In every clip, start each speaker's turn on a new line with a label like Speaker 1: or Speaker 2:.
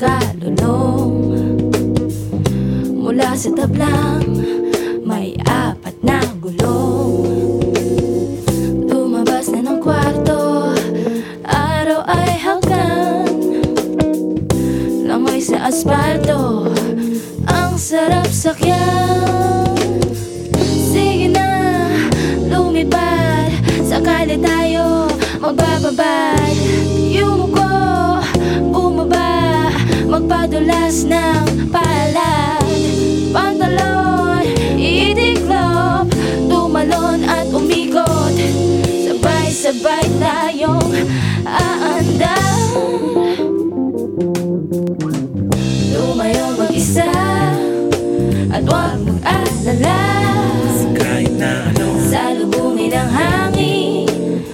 Speaker 1: kalulong Mula sa tablang may apat na gulong Lumabas na ng kwarto Araw ay hanggan Langoy sa asfalto. Ang sarap sakyan. Sige na, lumipad. Sakali tayo magbababad Magpadulas ng palad. Pantalon, itiklop Tumalon at umikot. Sabay-sabay tayong aandar. Lumayo mag-isa At huwag mag-alala.
Speaker 2: Ano.
Speaker 1: Salubungin ang hangin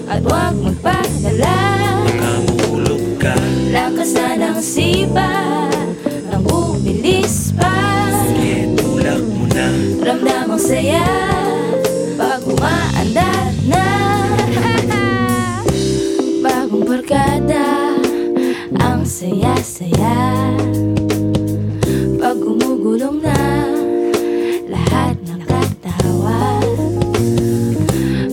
Speaker 1: At huwag magpadala.
Speaker 2: Baka mahulog ka.
Speaker 1: Lakas na ng sipa Ramdam ang saya Pag umaandar na. Bagong barkada Ang saya-saya. Pag gumugulong na Lahat nakatawa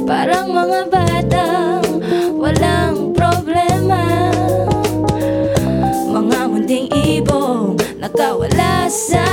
Speaker 1: Parang mga batang Walang problema. Mga munting ibong Nakawala sa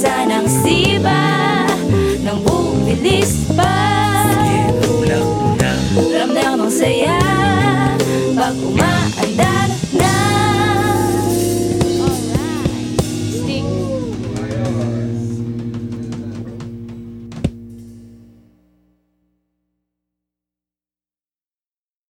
Speaker 1: Lakasan ang siba Nang bumilis pa. Ramdam ang saya Pag umaandar na